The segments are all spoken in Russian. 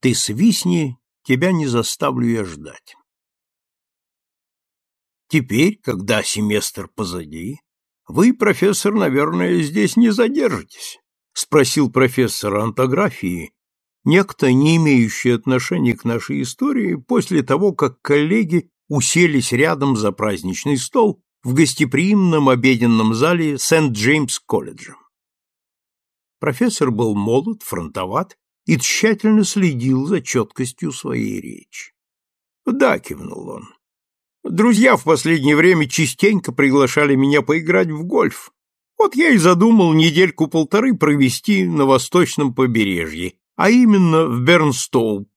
Ты свистни, тебя не заставлю я ждать. Теперь, когда семестр позади, вы, профессор, наверное, здесь не задержитесь, спросил профессор антографии, некто, не имеющий отношения к нашей истории, после того, как коллеги уселись рядом за праздничный стол в гостеприимном обеденном зале Сент-Джеймс-колледжа. Профессор был молод, фронтоват и тщательно следил за четкостью своей речи. «Да», — кивнул он, — «друзья в последнее время частенько приглашали меня поиграть в гольф. Вот я и задумал недельку-полторы провести на восточном побережье, а именно в Бернстоу.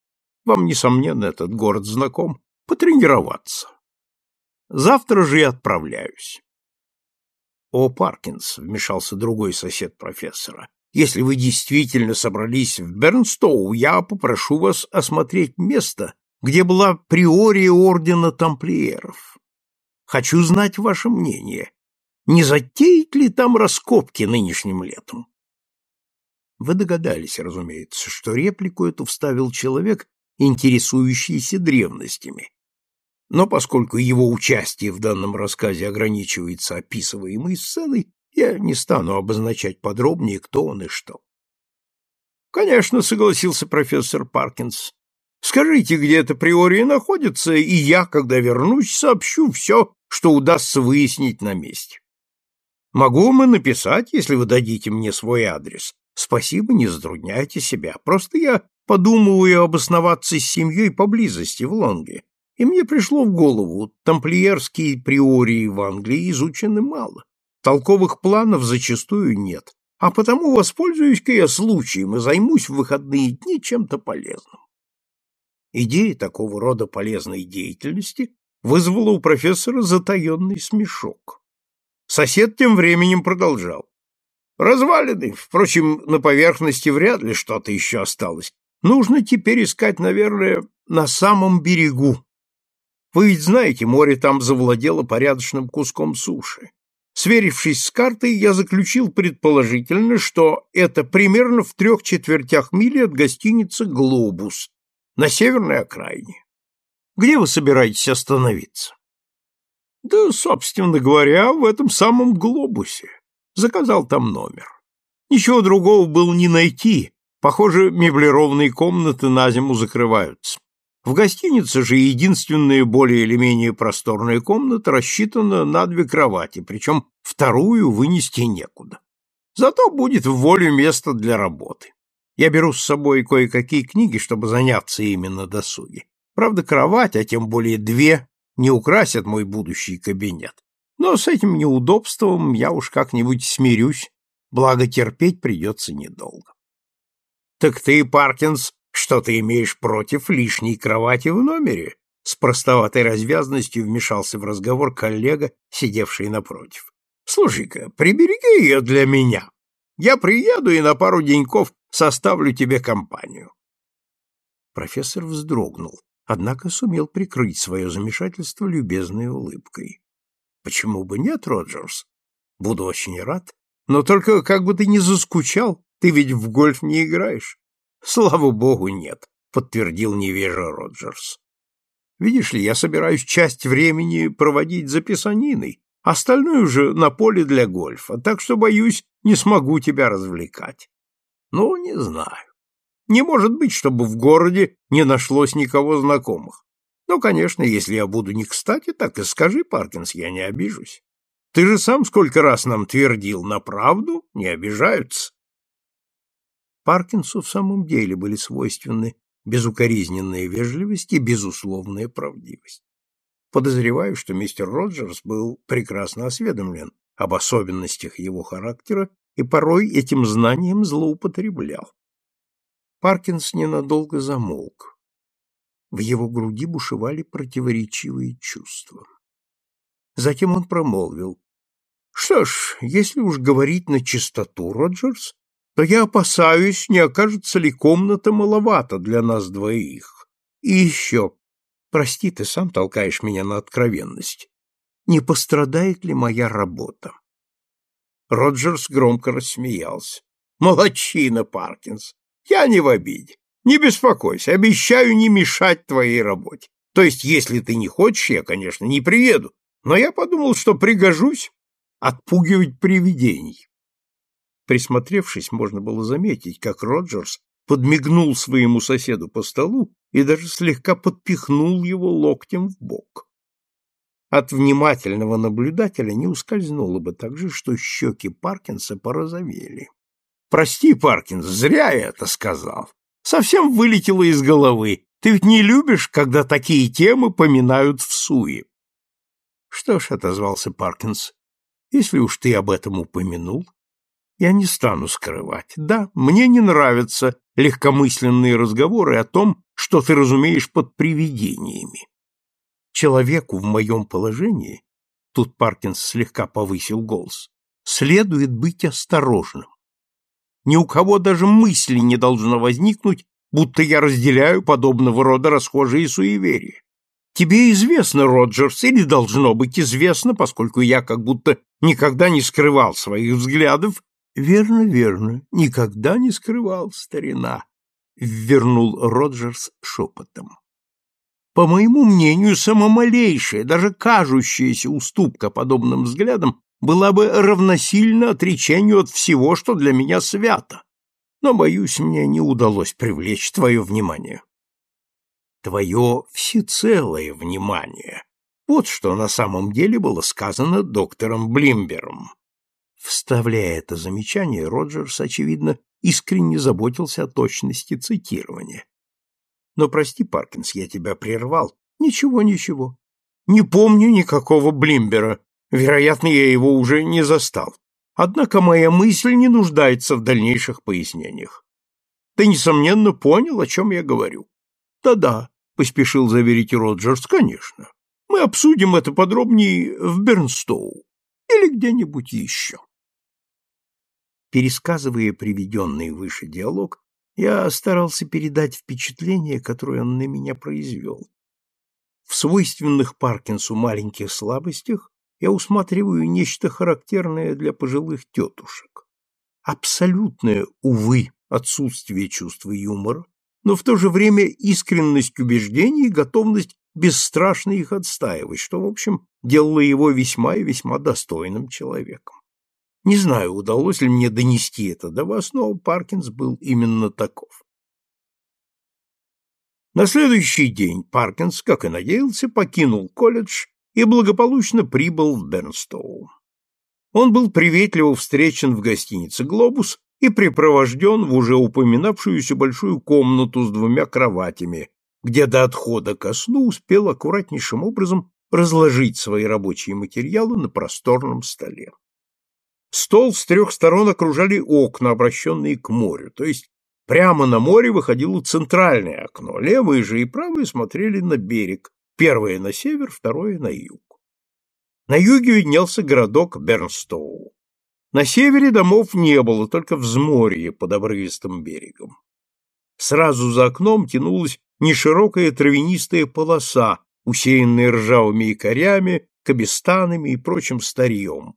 Вам, несомненно, этот город знаком. Потренироваться. Завтра же и отправляюсь. О, Паркинс, вмешался другой сосед профессора. Если вы действительно собрались в Бернстоу, я попрошу вас осмотреть место, где была приория ордена тамплиеров. Хочу знать ваше мнение. Не затеять ли там раскопки нынешним летом? Вы догадались, разумеется, что реплику эту вставил человек, интересующийся древностями. Но поскольку его участие в данном рассказе ограничивается описываемой сценой, я не стану обозначать подробнее, кто он и что. Конечно, согласился профессор Паркинс. Скажите, где эта приория находится, и я, когда вернусь, сообщу все, что удастся выяснить на месте. Могу мы написать, если вы дадите мне свой адрес. Спасибо, не затрудняйте себя. Просто я подумываю обосноваться с семьей поблизости, в Лонге. И мне пришло в голову, тамплиерские приории в Англии изучены мало. Толковых планов зачастую нет, а потому воспользуюсь-ка я случаем и займусь в выходные дни чем-то полезным. Идея такого рода полезной деятельности вызвала у профессора затаенный смешок. Сосед тем временем продолжал. Развалины, впрочем, на поверхности вряд ли что-то еще осталось. Нужно теперь искать, наверное, на самом берегу. Вы ведь знаете, море там завладело порядочным куском суши. Сверившись с картой, я заключил предположительно, что это примерно в трех четвертях мили от гостиницы «Глобус» на северной окраине. Где вы собираетесь остановиться? Да, собственно говоря, в этом самом «Глобусе». Заказал там номер. Ничего другого было не найти. Похоже, меблированные комнаты на зиму закрываются. В гостинице же единственная более или менее просторная комната рассчитана на две кровати, причем вторую вынести некуда. Зато будет в воле место для работы. Я беру с собой кое-какие книги, чтобы заняться именно досуги. Правда, кровать, а тем более две, не украсят мой будущий кабинет. Но с этим неудобством я уж как-нибудь смирюсь, благо терпеть придется недолго. — Так ты, Паркинс, что ты имеешь против лишней кровати в номере? С простоватой развязностью вмешался в разговор коллега, сидевший напротив. Слушай-ка, прибереги ее для меня. Я приеду и на пару деньков составлю тебе компанию. Профессор вздрогнул, однако сумел прикрыть свое замешательство любезной улыбкой. Почему бы нет, Роджерс? Буду очень рад. Но только как бы ты не заскучал, ты ведь в гольф не играешь. Слава богу, нет, подтвердил невежа Роджерс. Видишь ли, я собираюсь часть времени проводить за писаниной, остальное уже на поле для гольфа, так что, боюсь, не смогу тебя развлекать. Ну, не знаю. Не может быть, чтобы в городе не нашлось никого знакомых. Ну, конечно, если я буду не кстати, так и скажи, Паркинс, я не обижусь. Ты же сам сколько раз нам твердил, на правду не обижаются. Паркинсу в самом деле были свойственны безукоризненная вежливость и безусловная правдивость. Подозреваю, что мистер Роджерс был прекрасно осведомлен об особенностях его характера и порой этим знанием злоупотреблял. Паркинс ненадолго замолк. В его груди бушевали противоречивые чувства. Затем он промолвил. — Что ж, если уж говорить на чистоту, Роджерс, то я опасаюсь, не окажется ли комната маловато для нас двоих. И еще, прости, ты сам толкаешь меня на откровенность, не пострадает ли моя работа? Роджерс громко рассмеялся. Молодчина, Паркинс, я не в обиде. Не беспокойся, обещаю не мешать твоей работе. То есть, если ты не хочешь, я, конечно, не приеду, но я подумал, что пригожусь отпугивать привидений. Присмотревшись, можно было заметить, как Роджерс подмигнул своему соседу по столу и даже слегка подпихнул его локтем в бок. От внимательного наблюдателя не ускользнуло бы так же, что щеки Паркинса порозовели. «Прости, Паркинс, зря я это сказал. Совсем вылетело из головы. Ты ведь не любишь, когда такие темы поминают в суе?» «Что ж», — отозвался Паркинс, — «если уж ты об этом упомянул, я не стану скрывать. Да, мне не нравятся легкомысленные разговоры о том, что ты разумеешь под привидениями. Человеку в моем положении, тут Паркинс слегка повысил голос, следует быть осторожным. Ни у кого даже мысли не должно возникнуть, будто я разделяю подобного рода расхожие суеверия. Тебе известно, Роджерс, или должно быть известно, поскольку я как будто никогда не скрывал своих взглядов Верно, верно, никогда не скрывал старина, вернул Роджерс шепотом. По моему мнению, самомалейшая, даже кажущаяся уступка подобным взглядам была бы равносильна отречению от всего, что для меня свято. Но, боюсь, мне не удалось привлечь твое внимание. Твое всецелое внимание. Вот что на самом деле было сказано доктором Блимбером. Вставляя это замечание, Роджерс, очевидно, искренне заботился о точности цитирования. Но прости, Паркинс, я тебя прервал. Ничего, ничего. Не помню никакого Блимбера. Вероятно, я его уже не застал. Однако моя мысль не нуждается в дальнейших пояснениях. Ты, несомненно, понял, о чем я говорю. Да-да, поспешил заверить Роджерс, конечно. Мы обсудим это подробнее в Бернстоу или где-нибудь еще. Пересказывая приведенный выше диалог, я старался передать впечатление, которое он на меня произвел. В свойственных Паркинсу маленьких слабостях я усматриваю нечто характерное для пожилых тетушек. Абсолютное, увы, отсутствие чувства юмора, но в то же время искренность убеждений и готовность бесстрашно их отстаивать, что, в общем, делало его весьма и весьма достойным человеком. Не знаю, удалось ли мне донести это до вас, но Паркинс был именно таков. На следующий день Паркинс, как и надеялся, покинул колледж и благополучно прибыл в Бернстоу. Он был приветливо встречен в гостинице «Глобус» и припровожден в уже упоминавшуюся большую комнату с двумя кроватями, где до отхода ко сну успел аккуратнейшим образом разложить свои рабочие материалы на просторном столе. Стол с трех сторон окружали окна, обращенные к морю, то есть прямо на море выходило центральное окно, левые же и правые смотрели на берег, первое на север, второе на юг. На юге виднелся городок Бернстоу. На севере домов не было, только взморье под обрывистым берегом. Сразу за окном тянулась неширокая травянистая полоса, усеянная ржавыми якорями, кабестанами и прочим старьем.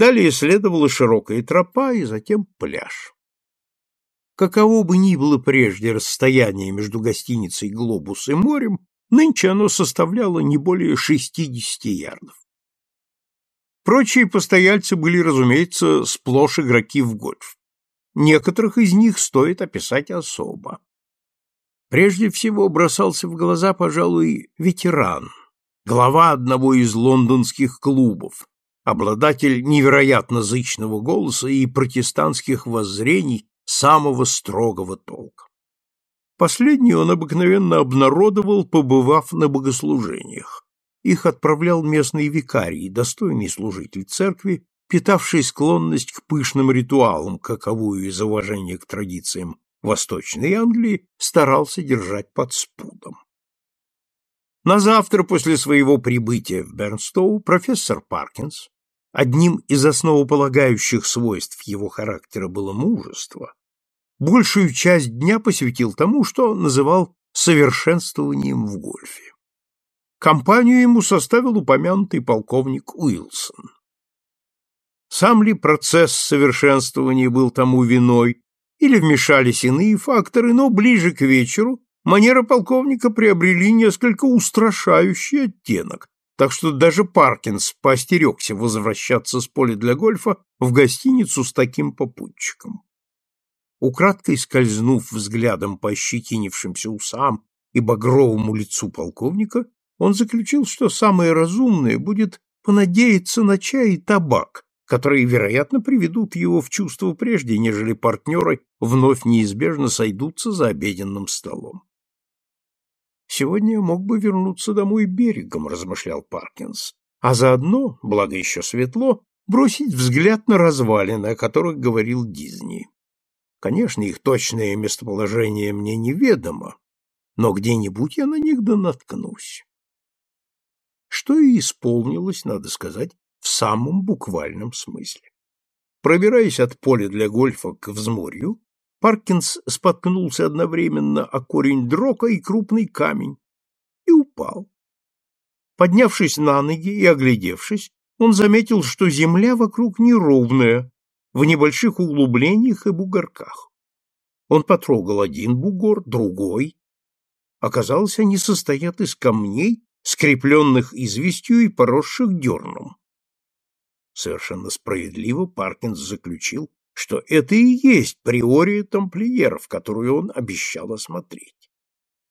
Далее следовала широкая тропа и затем пляж. Каково бы ни было прежде расстояние между гостиницей «Глобус» и морем, нынче оно составляло не более 60 ярдов. Прочие постояльцы были, разумеется, сплошь игроки в гольф. Некоторых из них стоит описать особо. Прежде всего бросался в глаза, пожалуй, ветеран, глава одного из лондонских клубов, обладатель невероятно зычного голоса и протестантских воззрений самого строгого толка. Последний он обыкновенно обнародовал, побывав на богослужениях. Их отправлял местный викарий, достойный служитель церкви, питавший склонность к пышным ритуалам, каковую из уважения к традициям Восточной Англии старался держать под спудом. На завтра после своего прибытия в Бернстоу профессор Паркинс, одним из основополагающих свойств его характера было мужество, большую часть дня посвятил тому, что называл совершенствованием в гольфе. Компанию ему составил упомянутый полковник Уилсон. Сам ли процесс совершенствования был тому виной, или вмешались иные факторы, но ближе к вечеру манеры полковника приобрели несколько устрашающий оттенок, так что даже Паркинс поостерегся возвращаться с поля для гольфа в гостиницу с таким попутчиком. Украдкой скользнув взглядом по ощетинившимся усам и багровому лицу полковника, он заключил, что самое разумное будет понадеяться на чай и табак, которые, вероятно, приведут его в чувство прежде, нежели партнеры вновь неизбежно сойдутся за обеденным столом. «Сегодня мог бы вернуться домой берегом», — размышлял Паркинс, «а заодно, благо еще светло, бросить взгляд на развалины, о которых говорил Дизни. Конечно, их точное местоположение мне неведомо, но где-нибудь я на них да наткнусь. Что и исполнилось, надо сказать, в самом буквальном смысле. Пробираясь от поля для гольфа к взморью, Паркинс споткнулся одновременно о корень дрока и крупный камень и упал. Поднявшись на ноги и оглядевшись, он заметил, что земля вокруг неровная, в небольших углублениях и бугорках. Он потрогал один бугор, другой. Оказалось, они состоят из камней, скрепленных известью и поросших дерном. Совершенно справедливо Паркинс заключил, что это и есть приория тамплиеров, которую он обещал осмотреть.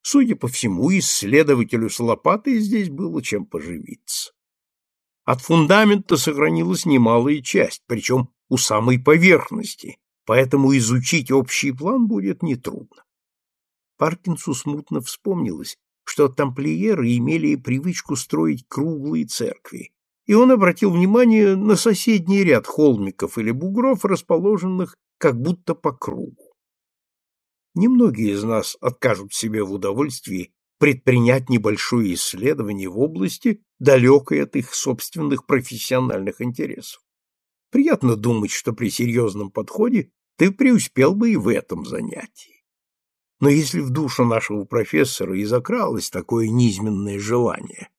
Судя по всему, исследователю с лопатой здесь было чем поживиться. От фундамента сохранилась немалая часть, причем у самой поверхности, поэтому изучить общий план будет нетрудно. Паркинсу смутно вспомнилось, что тамплиеры имели привычку строить круглые церкви, и он обратил внимание на соседний ряд холмиков или бугров, расположенных как будто по кругу. Немногие из нас откажут себе в удовольствии предпринять небольшое исследование в области, далекой от их собственных профессиональных интересов. Приятно думать, что при серьезном подходе ты преуспел бы и в этом занятии. Но если в душу нашего профессора и закралось такое низменное желание,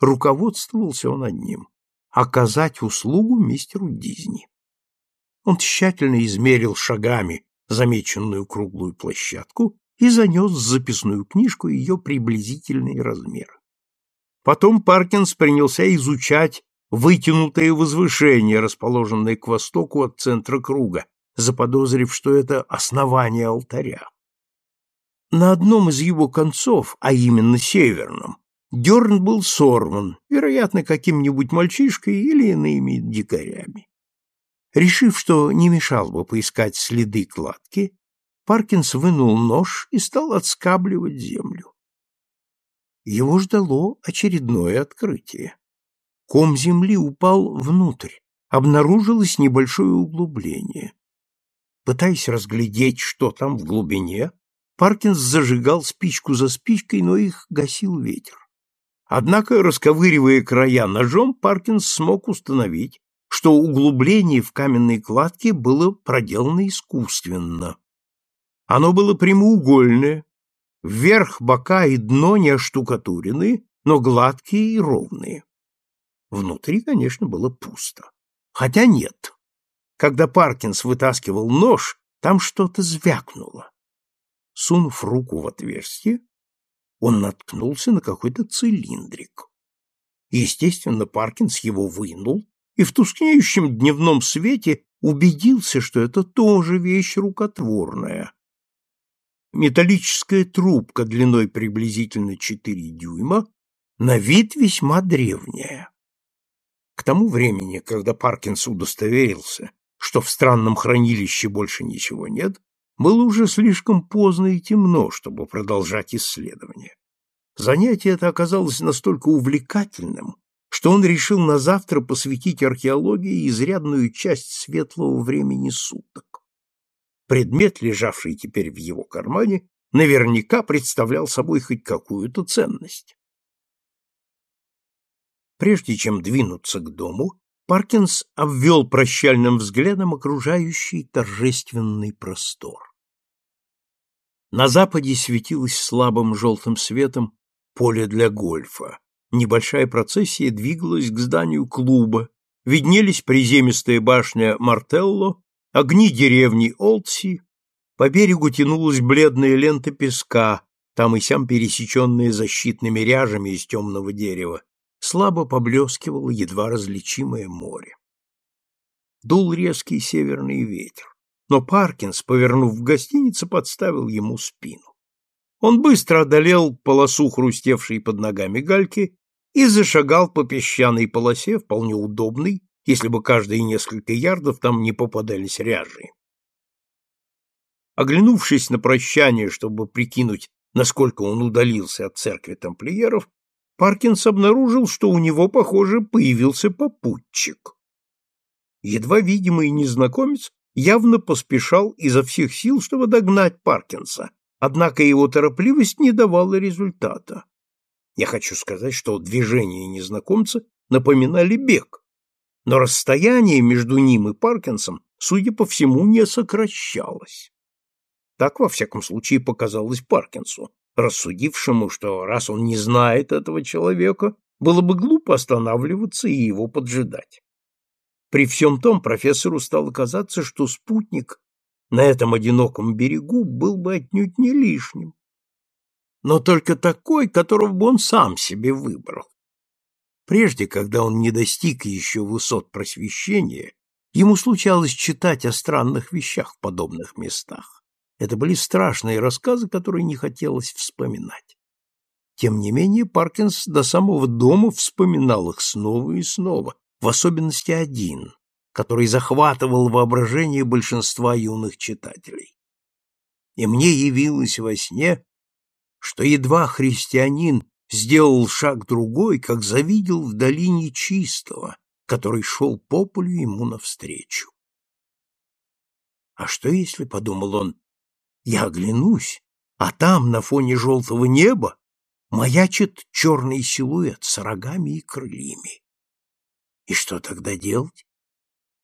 руководствовался он одним — оказать услугу мистеру Дизни. Он тщательно измерил шагами замеченную круглую площадку и занес в записную книжку ее приблизительные размеры. Потом Паркинс принялся изучать вытянутое возвышение, расположенное к востоку от центра круга, заподозрив, что это основание алтаря. На одном из его концов, а именно северном, Дерн был сорван, вероятно, каким-нибудь мальчишкой или иными дикарями. Решив, что не мешал бы поискать следы кладки, Паркинс вынул нож и стал отскабливать землю. Его ждало очередное открытие. Ком земли упал внутрь, обнаружилось небольшое углубление. Пытаясь разглядеть, что там в глубине, Паркинс зажигал спичку за спичкой, но их гасил ветер. Однако, расковыривая края ножом, Паркинс смог установить, что углубление в каменной кладке было проделано искусственно. Оно было прямоугольное, вверх бока и дно не оштукатурены, но гладкие и ровные. Внутри, конечно, было пусто. Хотя нет. Когда Паркинс вытаскивал нож, там что-то звякнуло. Сунув руку в отверстие, он наткнулся на какой-то цилиндрик. Естественно, Паркинс его вынул и в тускнеющем дневном свете убедился, что это тоже вещь рукотворная. Металлическая трубка длиной приблизительно 4 дюйма, на вид весьма древняя. К тому времени, когда Паркинс удостоверился, что в странном хранилище больше ничего нет, было уже слишком поздно и темно, чтобы продолжать исследование. Занятие это оказалось настолько увлекательным, что он решил на завтра посвятить археологии изрядную часть светлого времени суток. Предмет, лежавший теперь в его кармане, наверняка представлял собой хоть какую-то ценность. Прежде чем двинуться к дому, Паркинс обвел прощальным взглядом окружающий торжественный простор. На западе светилось слабым желтым светом поле для гольфа. Небольшая процессия двигалась к зданию клуба, виднелись приземистая башня Мартелло, огни деревни Олдси, По берегу тянулась бледная лента песка, там и сям пересеченная защитными ряжами из темного дерева. Слабо поблескивало едва различимое море. Дул резкий северный ветер, но Паркинс, повернув в гостинице, подставил ему спину. Он быстро одолел полосу хрустевшей под ногами гальки и зашагал по песчаной полосе, вполне удобной, если бы каждые несколько ярдов там не попадались ряжи. Оглянувшись на прощание, чтобы прикинуть, насколько он удалился от церкви тамплиеров, Паркинс обнаружил, что у него, похоже, появился попутчик. Едва видимый незнакомец явно поспешал изо всех сил, чтобы догнать Паркинса, однако его торопливость не давала результата. Я хочу сказать, что движения незнакомца напоминали бег, но расстояние между ним и Паркинсом, судя по всему, не сокращалось. Так, во всяком случае, показалось Паркинсу, рассудившему, что раз он не знает этого человека, было бы глупо останавливаться и его поджидать. При всем том профессору стало казаться, что спутник на этом одиноком берегу был бы отнюдь не лишним но только такой, которого бы он сам себе выбрал. Прежде, когда он не достиг еще высот просвещения, ему случалось читать о странных вещах в подобных местах. Это были страшные рассказы, которые не хотелось вспоминать. Тем не менее, Паркинс до самого дома вспоминал их снова и снова, в особенности один, который захватывал воображение большинства юных читателей. И мне явилось во сне, что едва христианин сделал шаг другой, как завидел в долине чистого, который шел по полю ему навстречу. А что если, — подумал он, — я оглянусь, а там, на фоне желтого неба, маячит черный силуэт с рогами и крыльями? И что тогда делать?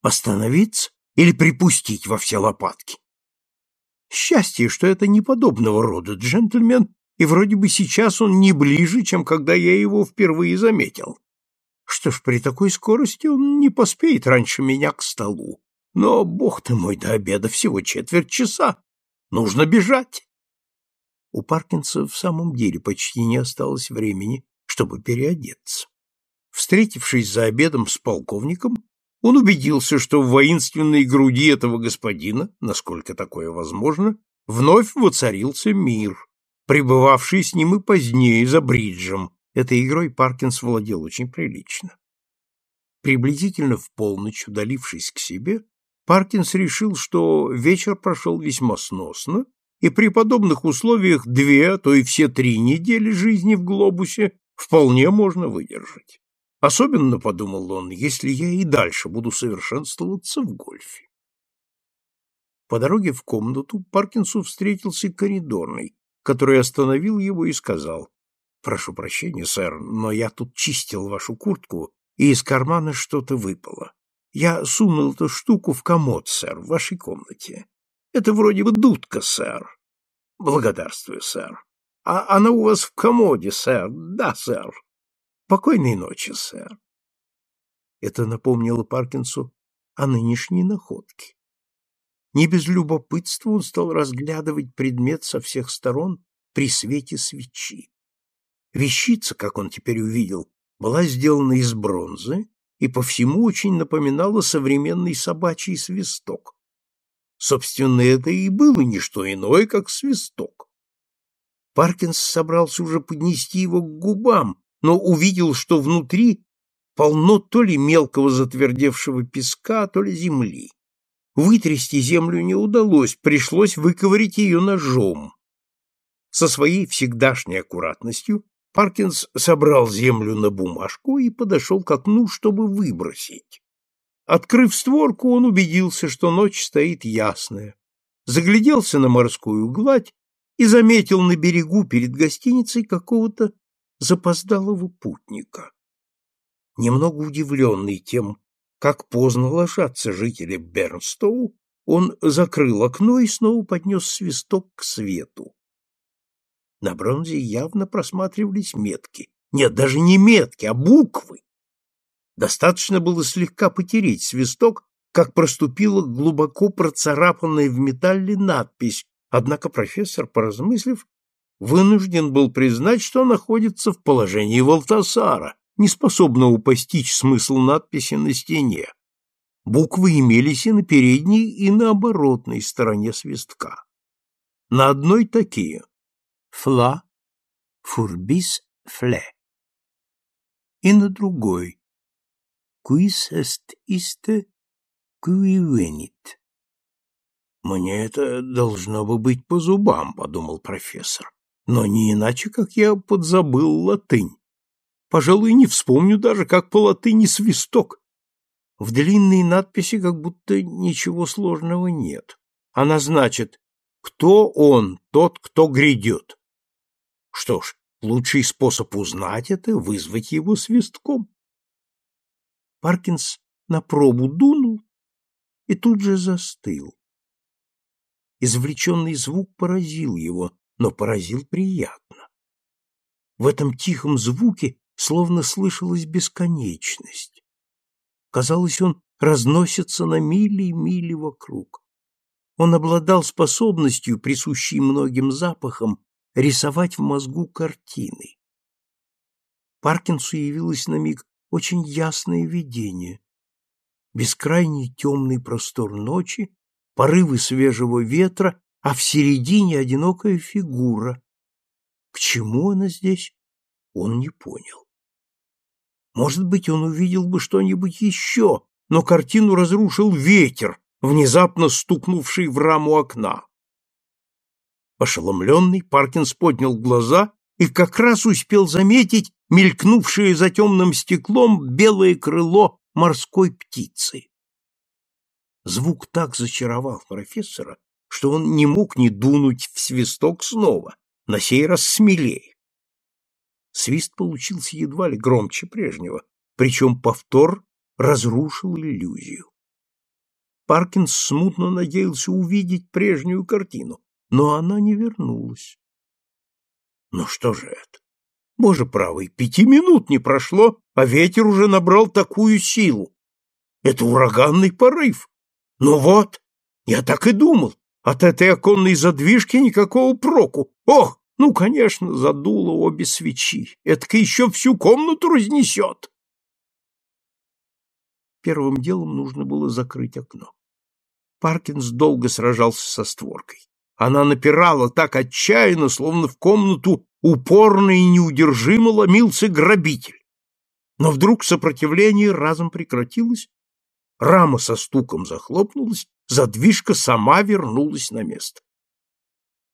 Остановиться или припустить во все лопатки? Счастье, что это не подобного рода джентльмен, и вроде бы сейчас он не ближе, чем когда я его впервые заметил. Что ж, при такой скорости он не поспеет раньше меня к столу. Но, бог ты мой, до обеда всего четверть часа. Нужно бежать. У Паркинса в самом деле почти не осталось времени, чтобы переодеться. Встретившись за обедом с полковником, он убедился, что в воинственной груди этого господина, насколько такое возможно, вновь воцарился мир, пребывавший с ним и позднее за бриджем. Этой игрой Паркинс владел очень прилично. Приблизительно в полночь, удалившись к себе, Паркинс решил, что вечер прошел весьма сносно, и при подобных условиях две, а то и все три недели жизни в глобусе вполне можно выдержать. Особенно, подумал он, если я и дальше буду совершенствоваться в гольфе. По дороге в комнату Паркинсу встретился коридорный, который остановил его и сказал, «Прошу прощения, сэр, но я тут чистил вашу куртку, и из кармана что-то выпало. Я сунул эту штуку в комод, сэр, в вашей комнате. Это вроде бы дудка, сэр. Благодарствую, сэр. А она у вас в комоде, сэр. Да, сэр. Покойной ночи, сэр. Это напомнило Паркинсу о нынешней находке. Не без любопытства он стал разглядывать предмет со всех сторон при свете свечи. Вещица, как он теперь увидел, была сделана из бронзы и по всему очень напоминала современный собачий свисток. Собственно, это и было не что иное, как свисток. Паркинс собрался уже поднести его к губам, но увидел, что внутри полно то ли мелкого затвердевшего песка, то ли земли. Вытрясти землю не удалось, пришлось выковырить ее ножом. Со своей всегдашней аккуратностью Паркинс собрал землю на бумажку и подошел к окну, чтобы выбросить. Открыв створку, он убедился, что ночь стоит ясная, загляделся на морскую гладь и заметил на берегу перед гостиницей какого-то запоздалого путника. Немного удивленный тем, как поздно ложатся жители Бернстоу, он закрыл окно и снова поднес свисток к свету. На бронзе явно просматривались метки. Нет, даже не метки, а буквы. Достаточно было слегка потереть свисток, как проступила глубоко процарапанная в металле надпись, однако профессор, поразмыслив, вынужден был признать, что находится в положении Валтасара, неспособного постичь смысл надписи на стене. Буквы имелись и на передней, и на оборотной стороне свистка. На одной такие «фла», «фурбис», «фле», и на другой «quis est iste, qui venit». «Мне это должно бы быть по зубам», — подумал профессор, «но не иначе, как я подзабыл латынь. Пожалуй, не вспомню даже, как по латыни свисток. В длинной надписи как будто ничего сложного нет. Она значит «Кто он, тот, кто грядет?» Что ж, лучший способ узнать это — вызвать его свистком. Паркинс на пробу дунул и тут же застыл. Извлеченный звук поразил его, но поразил приятно. В этом тихом звуке словно слышалась бесконечность. Казалось, он разносится на мили и мили вокруг. Он обладал способностью, присущей многим запахам, рисовать в мозгу картины. Паркинсу явилось на миг очень ясное видение. Бескрайний темный простор ночи, порывы свежего ветра, а в середине одинокая фигура. К чему она здесь, он не понял. Может быть, он увидел бы что-нибудь еще, но картину разрушил ветер, внезапно стукнувший в раму окна. Ошеломленный, Паркинс поднял глаза и как раз успел заметить мелькнувшее за темным стеклом белое крыло морской птицы. Звук так зачаровал профессора, что он не мог не дунуть в свисток снова, на сей раз смелее. Свист получился едва ли громче прежнего, причем повтор разрушил иллюзию. Паркинс смутно надеялся увидеть прежнюю картину, но она не вернулась. Ну что же это? Боже правый, пяти минут не прошло, а ветер уже набрал такую силу. Это ураганный порыв. Ну вот, я так и думал. От этой оконной задвижки никакого проку. Ох, ну, конечно, задуло обе свечи. Это еще всю комнату разнесет. Первым делом нужно было закрыть окно. Паркинс долго сражался со створкой. Она напирала так отчаянно, словно в комнату упорно и неудержимо ломился грабитель. Но вдруг сопротивление разом прекратилось, рама со стуком захлопнулась, задвижка сама вернулась на место.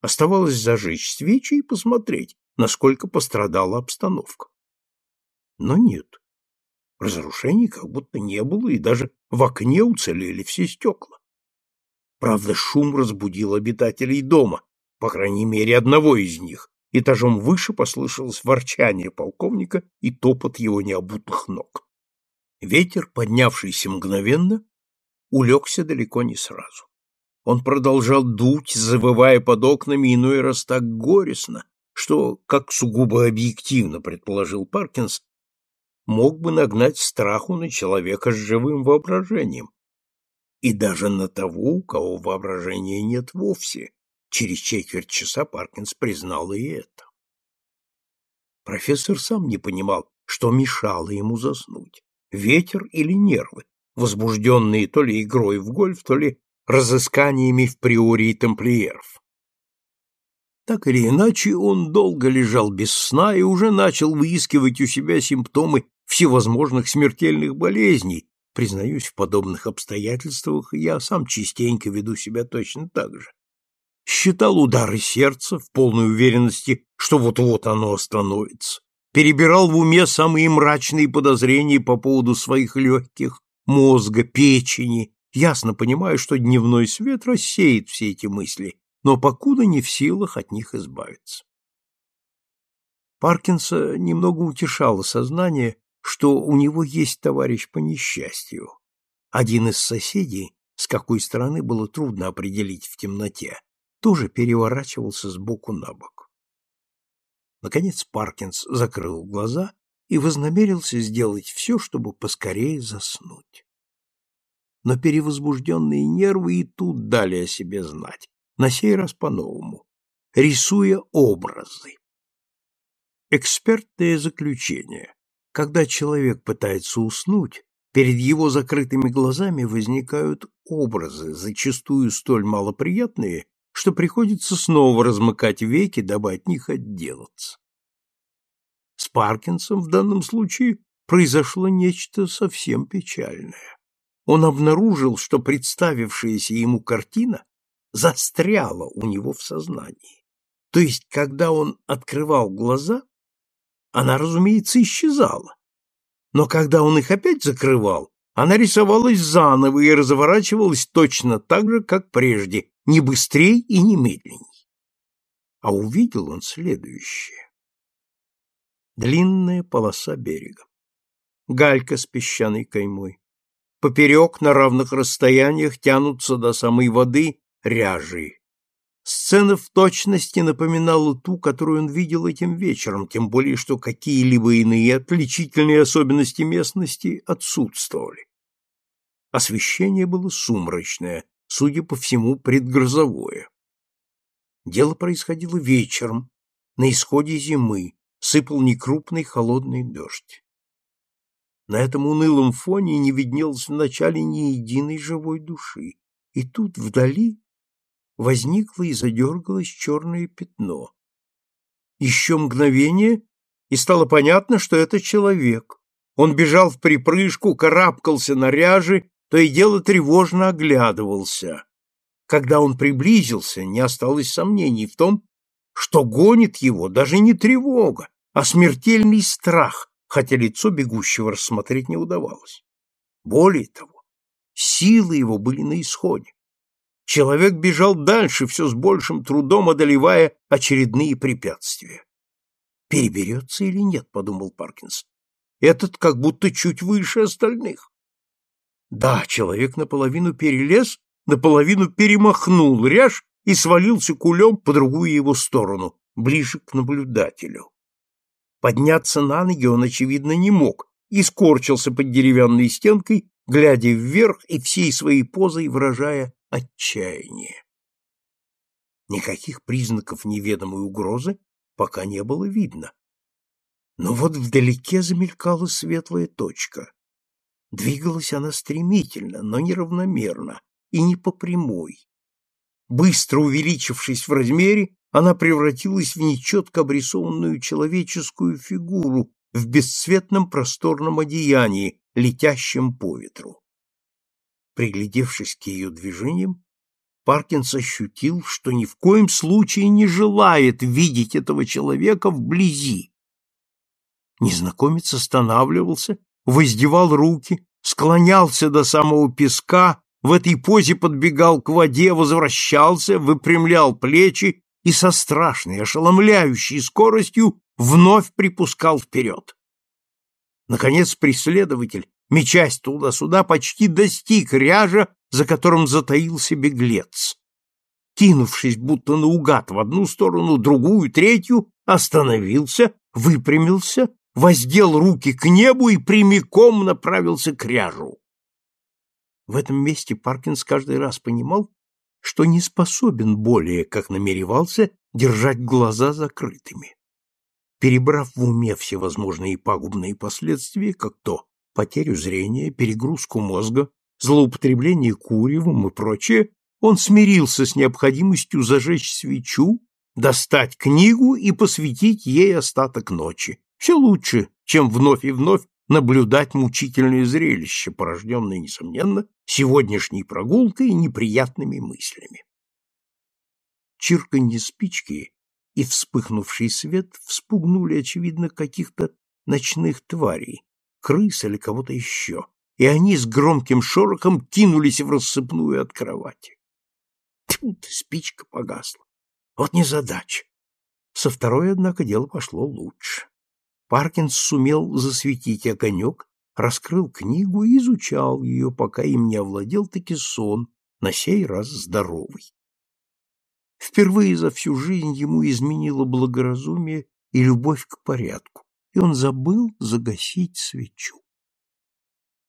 Оставалось зажечь свечи и посмотреть, насколько пострадала обстановка. Но нет. Разрушений как будто не было, и даже в окне уцелели все стекла. Правда, шум разбудил обитателей дома, по крайней мере, одного из них. Этажом выше послышалось ворчание полковника и топот его необутых ног. Ветер, поднявшийся мгновенно, улегся далеко не сразу. Он продолжал дуть, завывая под окнами иной раз так горестно, что, как сугубо объективно предположил Паркинс, мог бы нагнать страху на человека с живым воображением. И даже на того, у кого воображения нет вовсе. Через четверть часа Паркинс признал и это. Профессор сам не понимал, что мешало ему заснуть. Ветер или нервы, возбужденные то ли игрой в гольф, то ли разысканиями в приории тамплиеров. Так или иначе, он долго лежал без сна и уже начал выискивать у себя симптомы всевозможных смертельных болезней. Признаюсь, в подобных обстоятельствах я сам частенько веду себя точно так же. Считал удары сердца в полной уверенности, что вот-вот оно остановится. Перебирал в уме самые мрачные подозрения по поводу своих легких, мозга, печени, ясно понимаю, что дневной свет рассеет все эти мысли, но покуда не в силах от них избавиться. Паркинса немного утешало сознание, что у него есть товарищ по несчастью. Один из соседей, с какой стороны было трудно определить в темноте, тоже переворачивался с боку на бок. Наконец Паркинс закрыл глаза и вознамерился сделать все, чтобы поскорее заснуть. но перевозбужденные нервы и тут дали о себе знать, на сей раз по-новому, рисуя образы. Экспертное заключение. Когда человек пытается уснуть, перед его закрытыми глазами возникают образы, зачастую столь малоприятные, что приходится снова размыкать веки, дабы от них отделаться. Паркинсом в данном случае произошло нечто совсем печальное. Он обнаружил, что представившаяся ему картина застряла у него в сознании. То есть, когда он открывал глаза, она, разумеется, исчезала. Но когда он их опять закрывал, она рисовалась заново и разворачивалась точно так же, как прежде, не быстрее и не медленней. А увидел он следующее. Длинная полоса берега. Галька с песчаной каймой. Поперек на равных расстояниях тянутся до самой воды ряжи. Сцена в точности напоминала ту, которую он видел этим вечером, тем более что какие-либо иные отличительные особенности местности отсутствовали. Освещение было сумрачное, судя по всему, предгрозовое. Дело происходило вечером, на исходе зимы, сыпал некрупный холодный дождь. На этом унылом фоне не виднелось вначале ни единой живой души, и тут вдали возникло и задергалось черное пятно. Еще мгновение, и стало понятно, что это человек. Он бежал в припрыжку, карабкался на ряжи, то и дело тревожно оглядывался. Когда он приблизился, не осталось сомнений в том, что гонит его даже не тревога, а смертельный страх, хотя лицо бегущего рассмотреть не удавалось. Более того, силы его были на исходе. Человек бежал дальше, все с большим трудом одолевая очередные препятствия. «Переберется или нет?» — подумал Паркинс. «Этот как будто чуть выше остальных». Да, человек наполовину перелез, наполовину перемахнул ряж и свалился кулем по другую его сторону, ближе к наблюдателю. Подняться на ноги он, очевидно, не мог и скорчился под деревянной стенкой, глядя вверх и всей своей позой выражая отчаяние. Никаких признаков неведомой угрозы пока не было видно. Но вот вдалеке замелькала светлая точка. Двигалась она стремительно, но неравномерно и не по прямой. Быстро увеличившись в размере, она превратилась в нечетко обрисованную человеческую фигуру в бесцветном просторном одеянии, летящем по ветру. Приглядевшись к ее движениям, Паркинс ощутил, что ни в коем случае не желает видеть этого человека вблизи. Незнакомец останавливался, воздевал руки, склонялся до самого песка, в этой позе подбегал к воде, возвращался, выпрямлял плечи и со страшной, ошеломляющей скоростью вновь припускал вперед. Наконец преследователь мечась туда-сюда, почти достиг ряжа, за которым затаился беглец. Кинувшись будто наугад в одну сторону, другую, третью, остановился, выпрямился, воздел руки к небу и прямиком направился к ряжу. В этом месте Паркинс каждый раз понимал, что не способен более, как намеревался, держать глаза закрытыми. Перебрав в уме всевозможные пагубные последствия, как то потерю зрения, перегрузку мозга, злоупотребление куревом и прочее, он смирился с необходимостью зажечь свечу, достать книгу и посвятить ей остаток ночи. Все лучше, чем вновь и вновь наблюдать мучительное зрелище, порожденное, несомненно, сегодняшней прогулкой и неприятными мыслями. Чирканье спички и вспыхнувший свет вспугнули, очевидно, каких-то ночных тварей, крыс или кого-то еще, и они с громким шорохом кинулись в рассыпную от кровати. Тьфу спичка погасла. Вот незадача. Со второй, однако, дело пошло лучше. Паркинс сумел засветить огонек, раскрыл книгу и изучал ее, пока им не овладел таки сон, на сей раз здоровый. Впервые за всю жизнь ему изменило благоразумие и любовь к порядку и он забыл загасить свечу.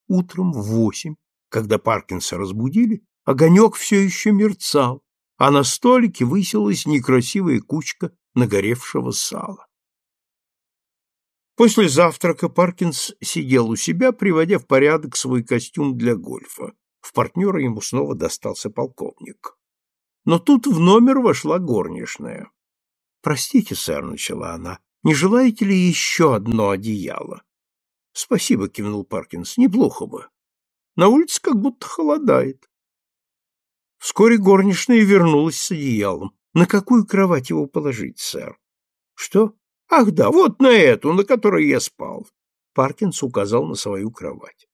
Утром в восемь Когда Паркинса разбудили, огонек все еще мерцал, а на столике высилась некрасивая кучка нагоревшего сала. После завтрака Паркинс сидел у себя, приводя в порядок свой костюм для гольфа. В партнера ему снова достался полковник. Но тут в номер вошла горничная. «Простите, сэр», — начала она, — «не желаете ли еще одно одеяло?» «Спасибо», — кивнул Паркинс, — «неплохо бы. На улице как будто холодает». Вскоре горничная вернулась с одеялом. «На какую кровать его положить, сэр?» «Что?» «Ах да, вот на эту, на которой я спал». Паркинс указал на свою кровать.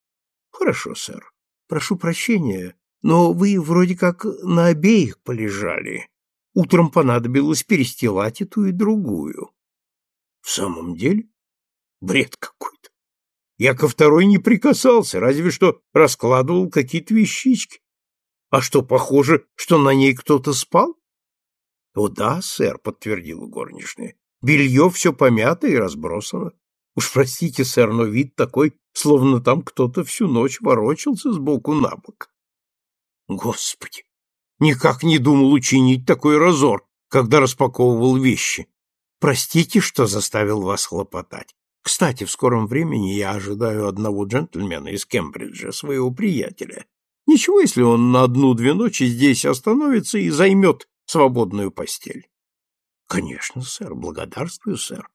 «Хорошо, сэр. Прошу прощения, но вы вроде как на обеих полежали. Утром понадобилось перестилать и ту, и другую. В самом деле? Бред какой-то. Я ко второй не прикасался, разве что раскладывал какие-то вещички. А что, похоже, что на ней кто-то спал? — О да, сэр, — подтвердила горничная. — Белье все помято и разбросано. Уж простите, сэр, но вид такой, словно там кто-то всю ночь ворочался сбоку на бок. Господи! Никак не думал учинить такой разор, когда распаковывал вещи. Простите, что заставил вас хлопотать. Кстати, в скором времени я ожидаю одного джентльмена из Кембриджа, своего приятеля. Ничего, если он на одну-две ночи здесь остановится и займет свободную постель. Конечно, сэр, благодарствую, сэр.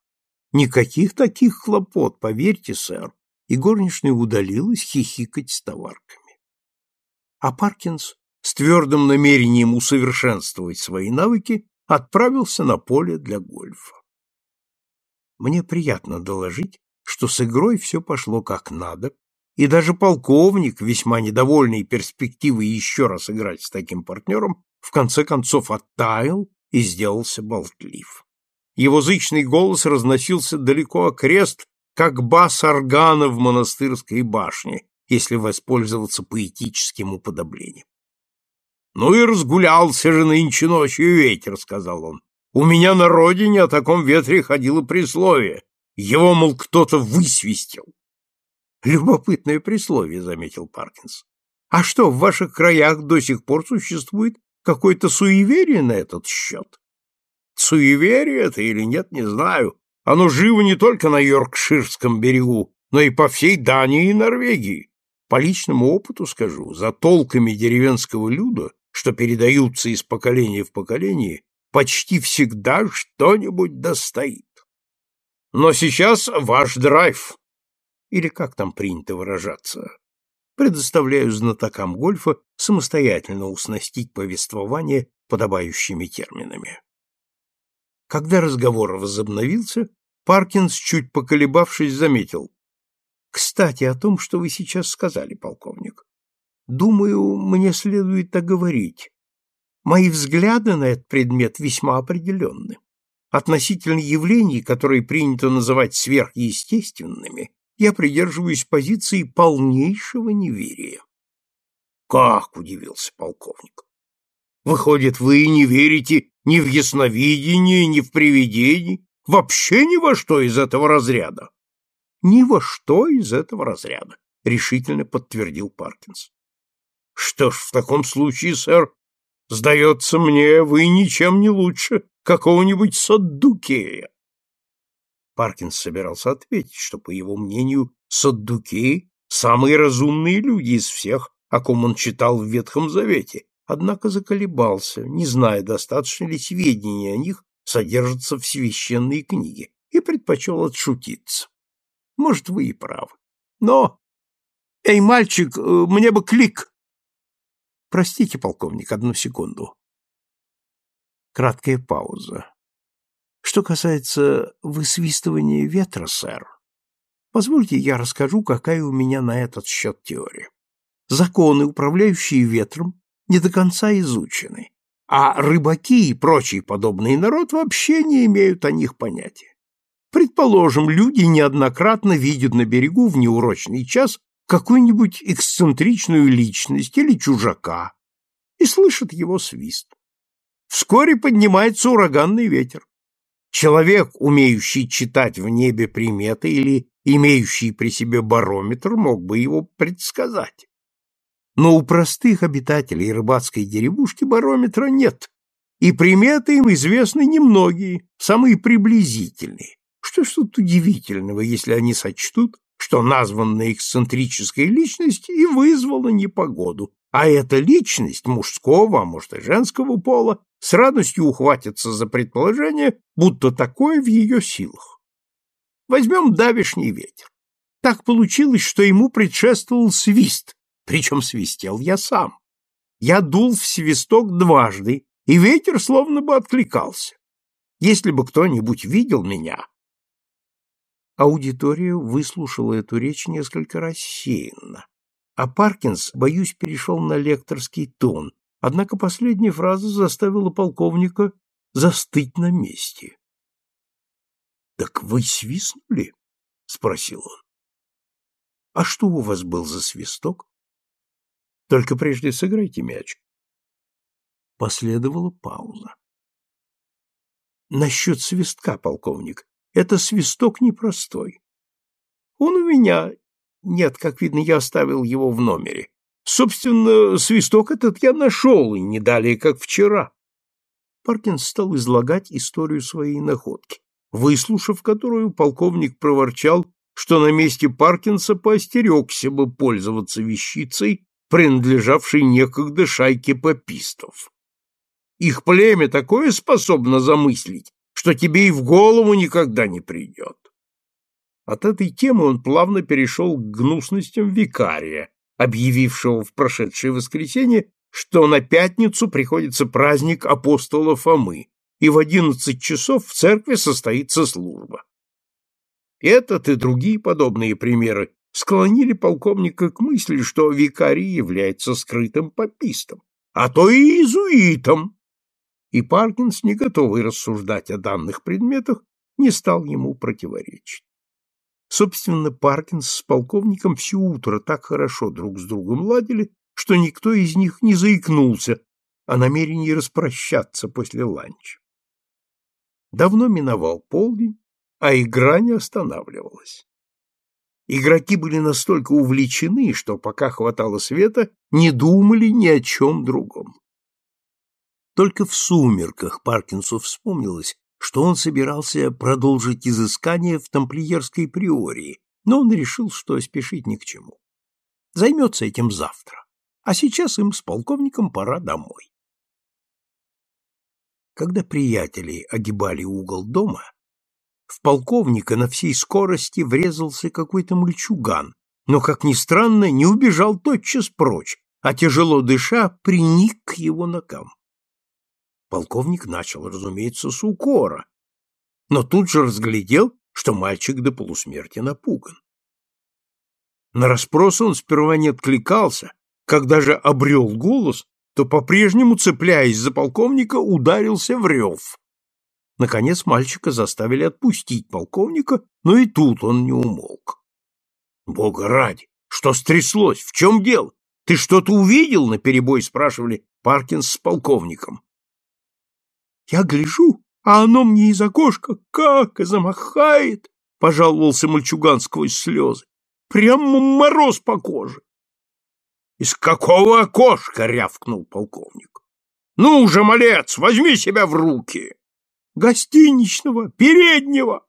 Никаких таких хлопот, поверьте, сэр. И горничная удалилась хихикать с товарками а Паркинс с твердым намерением усовершенствовать свои навыки отправился на поле для гольфа. Мне приятно доложить, что с игрой все пошло как надо, и даже полковник, весьма недовольный перспективой еще раз играть с таким партнером, в конце концов оттаял и сделался болтлив. Его зычный голос разносился далеко окрест, как бас органа в монастырской башне, если воспользоваться поэтическим уподоблением. «Ну и разгулялся же нынче ночью ветер», — сказал он. «У меня на родине о таком ветре ходило присловие. Его, мол, кто-то высвистел». «Любопытное присловие», — заметил Паркинс. «А что, в ваших краях до сих пор существует какое-то суеверие на этот счет?» «Суеверие это или нет, не знаю. Оно живо не только на Йоркширском берегу, но и по всей Дании и Норвегии. По личному опыту скажу, за толками деревенского люда, что передаются из поколения в поколение, почти всегда что-нибудь достоит. Но сейчас ваш драйв, или как там принято выражаться, предоставляю знатокам гольфа самостоятельно уснастить повествование подобающими терминами. Когда разговор возобновился, Паркинс, чуть поколебавшись, заметил. Кстати, о том, что вы сейчас сказали, полковник. Думаю, мне следует оговорить. Мои взгляды на этот предмет весьма определенны. Относительно явлений, которые принято называть сверхъестественными, я придерживаюсь позиции полнейшего неверия. Как удивился полковник. Выходит, вы не верите ни в ясновидение, ни в привидение, вообще ни во что из этого разряда? ни во что из этого разряда, решительно подтвердил Паркинс. Что ж, в таком случае, сэр, сдается мне, вы ничем не лучше какого-нибудь Саддукея. Паркинс собирался ответить, что, по его мнению, Саддукеи — самые разумные люди из всех, о ком он читал в Ветхом Завете, однако заколебался, не зная, достаточно ли сведений о них содержатся в священной книге, и предпочел отшутиться. Может, вы и правы. Но... Эй, мальчик, э, мне бы клик. Простите, полковник, одну секунду. Краткая пауза. Что касается высвистывания ветра, сэр, позвольте я расскажу, какая у меня на этот счет теория. Законы, управляющие ветром, не до конца изучены, а рыбаки и прочий подобный народ вообще не имеют о них понятия. Предположим, люди неоднократно видят на берегу в неурочный час какую-нибудь эксцентричную личность или чужака и слышат его свист. Вскоре поднимается ураганный ветер. Человек, умеющий читать в небе приметы или имеющий при себе барометр, мог бы его предсказать. Но у простых обитателей рыбацкой деревушки барометра нет, и приметы им известны немногие, самые приблизительные. Что ж тут удивительного, если они сочтут, что названная эксцентрическая личность и вызвала непогоду, а эта личность мужского, а может и женского пола, с радостью ухватится за предположение, будто такое в ее силах. Возьмем давишний ветер. Так получилось, что ему предшествовал свист, причем свистел я сам. Я дул в свисток дважды, и ветер словно бы откликался. Если бы кто-нибудь видел меня... Аудитория выслушала эту речь несколько рассеянно а Паркинс, боюсь, перешел на лекторский тон, однако последняя фраза заставила полковника застыть на месте. — Так вы свистнули? — спросил он. — А что у вас был за свисток? — Только прежде сыграйте мяч. Последовала пауза. — Насчет свистка, полковник, это свисток непростой. Он у меня нет, как видно, я оставил его в номере. Собственно, свисток этот я нашел, и не далее, как вчера. Паркинс стал излагать историю своей находки, выслушав которую, полковник проворчал, что на месте Паркинса поостерегся бы пользоваться вещицей, принадлежавшей некогда шайке попистов. Их племя такое способно замыслить, что тебе и в голову никогда не придет. От этой темы он плавно перешел к гнусностям викария, объявившего в прошедшее воскресенье, что на пятницу приходится праздник апостола Фомы, и в одиннадцать часов в церкви состоится служба. Этот и другие подобные примеры склонили полковника к мысли, что викарий является скрытым попистом, а то и иезуитом. И Паркинс, не готовый рассуждать о данных предметах, не стал ему противоречить. Собственно, Паркинс с полковником все утро так хорошо друг с другом ладили, что никто из них не заикнулся о намерении распрощаться после ланча. Давно миновал полдень, а игра не останавливалась. Игроки были настолько увлечены, что пока хватало света, не думали ни о чем другом. Только в сумерках Паркинсу вспомнилось, что он собирался продолжить изыскание в тамплиерской приории, но он решил, что спешить ни к чему. Займется этим завтра, а сейчас им с полковником пора домой. Когда приятели огибали угол дома, в полковника на всей скорости врезался какой-то мальчуган, но, как ни странно, не убежал тотчас прочь, а тяжело дыша приник к его ногам. Полковник начал, разумеется, с укора, но тут же разглядел, что мальчик до полусмерти напуган. На расспросы он сперва не откликался, когда же обрел голос, то по-прежнему, цепляясь за полковника, ударился в рев. Наконец мальчика заставили отпустить полковника, но и тут он не умолк. — Бога ради! Что стряслось? В чем дело? Ты что-то увидел? — наперебой спрашивали Паркинс с полковником. Я гляжу, а оно мне из окошка как и замахает, — пожаловался мальчуган сквозь слезы. Прямо мороз по коже. — Из какого окошка? — рявкнул полковник. — Ну уже, малец, возьми себя в руки! — Гостиничного, переднего!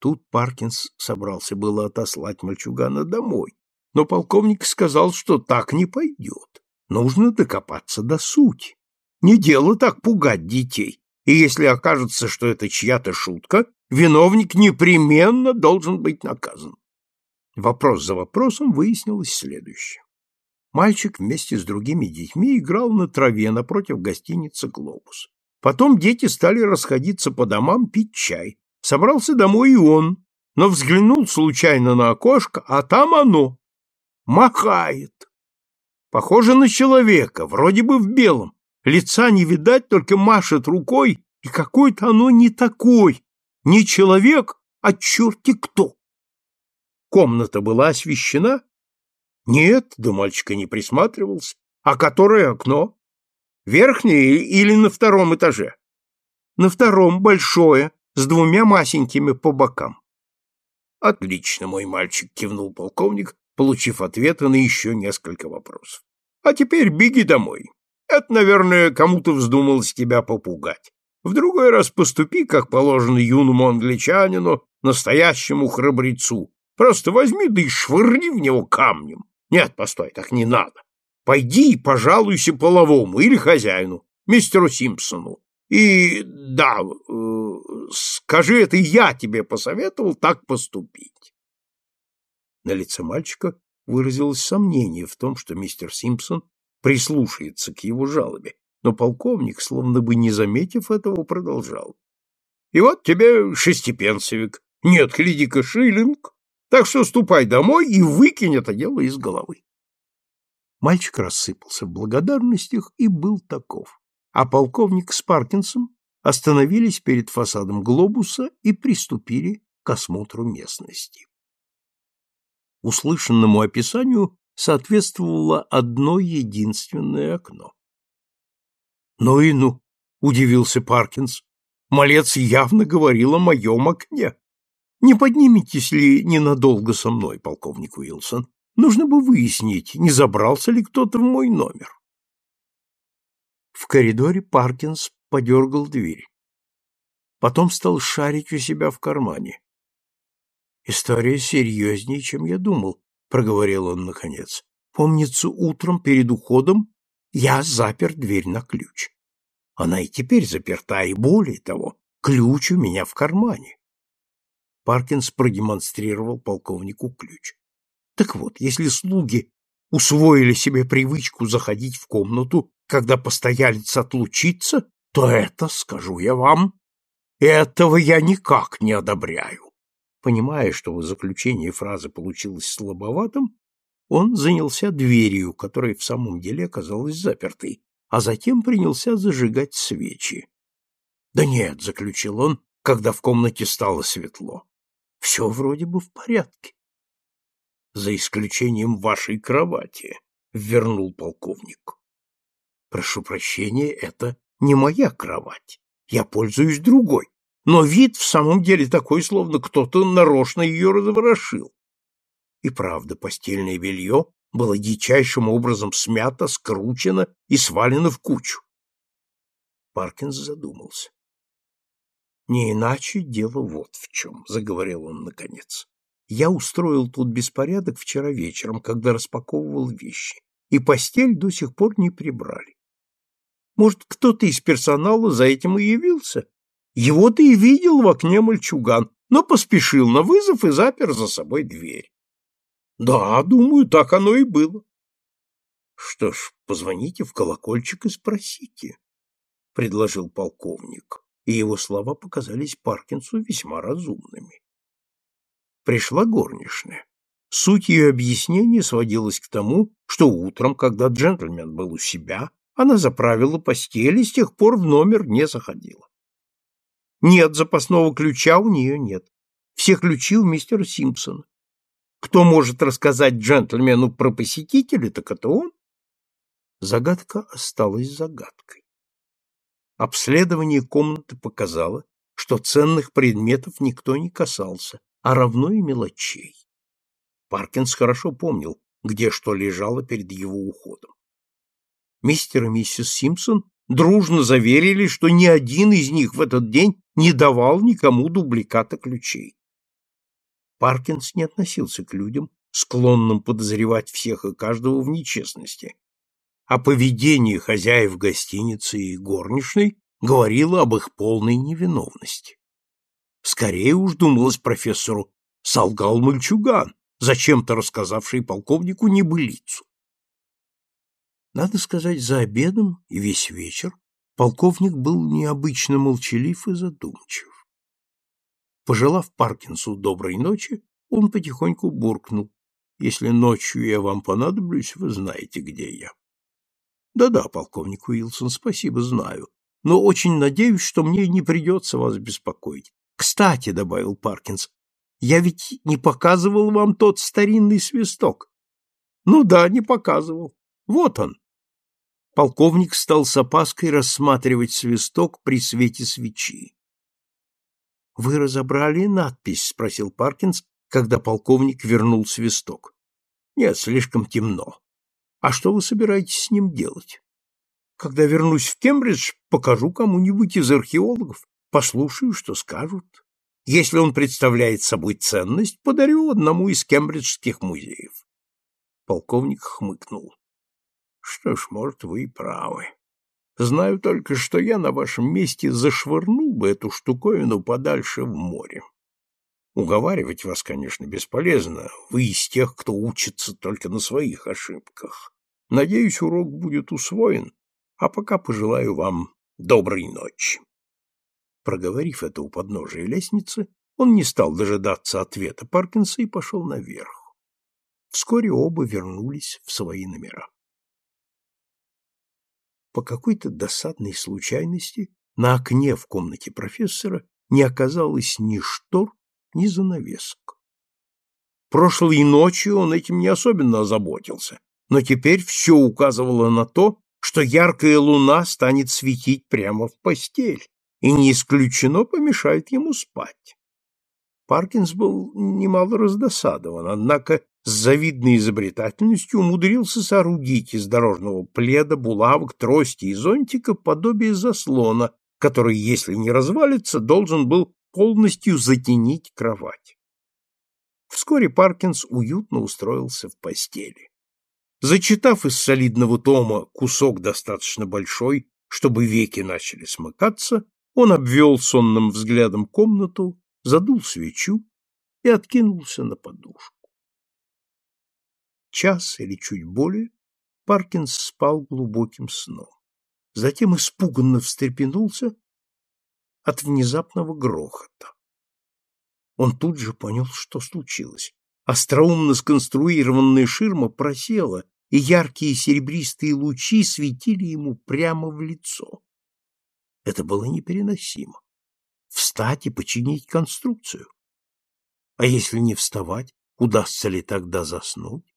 Тут Паркинс собрался было отослать мальчугана домой, но полковник сказал, что так не пойдет. Нужно докопаться до сути. Не дело так пугать детей, и если окажется, что это чья-то шутка, виновник непременно должен быть наказан. Вопрос за вопросом выяснилось следующее. Мальчик вместе с другими детьми играл на траве напротив гостиницы «Глобус». Потом дети стали расходиться по домам пить чай. Собрался домой и он, но взглянул случайно на окошко, а там оно. Махает. Похоже на человека, вроде бы в белом, Лица не видать, только машет рукой, и какой-то оно не такой, не человек, а черти кто. Комната была освещена? Нет, до мальчика не присматривался. А которое окно? Верхнее или на втором этаже? На втором большое, с двумя масенькими по бокам. Отлично, мой мальчик, кивнул полковник, получив ответы на еще несколько вопросов. А теперь беги домой. Это, наверное, кому-то вздумалось тебя попугать. В другой раз поступи, как положено юному англичанину, настоящему храбрецу. Просто возьми да и швырни в него камнем. Нет, постой, так не надо. Пойди и пожалуйся половому или хозяину, мистеру Симпсону. И да, э, скажи это я тебе посоветовал так поступить. На лице мальчика выразилось сомнение в том, что мистер Симпсон прислушается к его жалобе, но полковник, словно бы не заметив этого, продолжал. И вот тебе шестипенсовик. Нет, гляди-ка, шиллинг. Так что ступай домой и выкинь это дело из головы. Мальчик рассыпался в благодарностях и был таков. А полковник с Паркинсом остановились перед фасадом глобуса и приступили к осмотру местности. Услышанному описанию соответствовало одно единственное окно. «Ну и ну!» — удивился Паркинс. «Малец явно говорил о моем окне. Не подниметесь ли ненадолго со мной, полковник Уилсон? Нужно бы выяснить, не забрался ли кто-то в мой номер». В коридоре Паркинс подергал дверь. Потом стал шарить у себя в кармане. «История серьезнее, чем я думал», — проговорил он наконец. «Помнится, утром перед уходом я запер дверь на ключ. Она и теперь заперта, и более того, ключ у меня в кармане». Паркинс продемонстрировал полковнику ключ. Так вот, если слуги усвоили себе привычку заходить в комнату, когда постоялец отлучится, то это, скажу я вам, этого я никак не одобряю. Понимая, что в заключении фразы получилось слабоватым, он занялся дверью, которая в самом деле оказалась запертой, а затем принялся зажигать свечи. «Да нет», — заключил он, когда в комнате стало светло, — «все вроде бы в порядке». «За исключением вашей кровати», — вернул полковник. «Прошу прощения, это не моя кровать. Я пользуюсь другой но вид в самом деле такой, словно кто-то нарочно ее разворошил. И правда, постельное белье было дичайшим образом смято, скручено и свалено в кучу. Паркинс задумался. «Не иначе дело вот в чем», — заговорил он наконец. «Я устроил тут беспорядок вчера вечером, когда распаковывал вещи, и постель до сих пор не прибрали. Может, кто-то из персонала за этим и явился, его ты и видел в окне мальчуган, но поспешил на вызов и запер за собой дверь. Да, думаю, так оно и было. Что ж, позвоните в колокольчик и спросите, — предложил полковник, и его слова показались Паркинсу весьма разумными. Пришла горничная. Суть ее объяснения сводилась к тому, что утром, когда джентльмен был у себя, она заправила постель и с тех пор в номер не заходила. Нет, запасного ключа у нее нет. Все ключи у мистера Симпсона. Кто может рассказать джентльмену про посетителя, так это он. Загадка осталась загадкой. Обследование комнаты показало, что ценных предметов никто не касался, а равно и мелочей. Паркинс хорошо помнил, где что лежало перед его уходом. Мистер и миссис Симпсон дружно заверили, что ни один из них в этот день не давал никому дубликата ключей. Паркинс не относился к людям, склонным подозревать всех и каждого в нечестности. А поведение хозяев гостиницы и горничной говорило об их полной невиновности. Скорее уж думалось профессору, солгал мальчуган, зачем-то рассказавший полковнику небылицу. Надо сказать, за обедом и весь вечер полковник был необычно молчалив и задумчив. Пожелав Паркинсу доброй ночи, он потихоньку буркнул. «Если ночью я вам понадоблюсь, вы знаете, где я». «Да-да, полковник Уилсон, спасибо, знаю. Но очень надеюсь, что мне не придется вас беспокоить. Кстати, — добавил Паркинс, — я ведь не показывал вам тот старинный свисток. Ну да, не показывал. Вот он. Полковник стал с опаской рассматривать свисток при свете свечи. «Вы разобрали надпись?» — спросил Паркинс, когда полковник вернул свисток. Нет, слишком темно. А что вы собираетесь с ним делать? Когда вернусь в Кембридж, покажу кому-нибудь из археологов, послушаю, что скажут. Если он представляет собой ценность, подарю одному из кембриджских музеев. Полковник хмыкнул. Что ж, может, вы и правы. Знаю только, что я на вашем месте зашвырнул бы эту штуковину подальше в море. Уговаривать вас, конечно, бесполезно. Вы из тех, кто учится только на своих ошибках. Надеюсь, урок будет усвоен, а пока пожелаю вам доброй ночи. Проговорив это у подножия лестницы, он не стал дожидаться ответа Паркинса и пошел наверх. Вскоре оба вернулись в свои номера. По какой-то досадной случайности на окне в комнате профессора не оказалось ни штор, ни занавесок. Прошлой ночью он этим не особенно озаботился, но теперь все указывало на то, что яркая луна станет светить прямо в постель, и не исключено помешает ему спать. Паркинс был немало раздосадован, однако с завидной изобретательностью умудрился соорудить из дорожного пледа, булавок, трости и зонтика подобие заслона, который, если не развалится, должен был полностью затенить кровать. Вскоре Паркинс уютно устроился в постели. Зачитав из солидного тома кусок достаточно большой, чтобы веки начали смыкаться, он обвел сонным взглядом комнату, задул свечу и откинулся на подушку. Час или чуть более Паркинс спал глубоким сном. Затем испуганно встрепенулся от внезапного грохота. Он тут же понял, что случилось. Остроумно сконструированная ширма просела, и яркие серебристые лучи светили ему прямо в лицо. Это было непереносимо. Встать и починить конструкцию. А если не вставать, удастся ли тогда заснуть?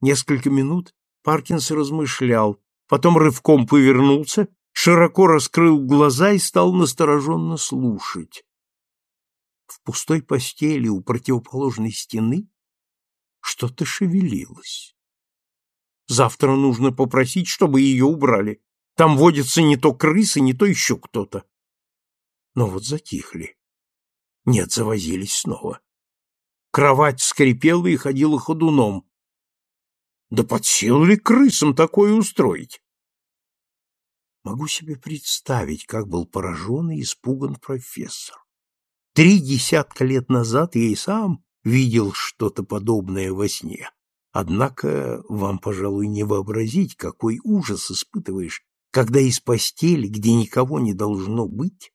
Несколько минут Паркинс размышлял, потом рывком повернулся, широко раскрыл глаза и стал настороженно слушать. В пустой постели у противоположной стены что-то шевелилось. Завтра нужно попросить, чтобы ее убрали. Там водятся не то крысы, не то еще кто-то. Но вот затихли. Нет, завозились снова. Кровать скрипела и ходила ходуном. Да под силу ли крысам такое устроить? Могу себе представить, как был поражен и испуган профессор. Три десятка лет назад я и сам видел что-то подобное во сне. Однако вам, пожалуй, не вообразить, какой ужас испытываешь, когда из постели, где никого не должно быть,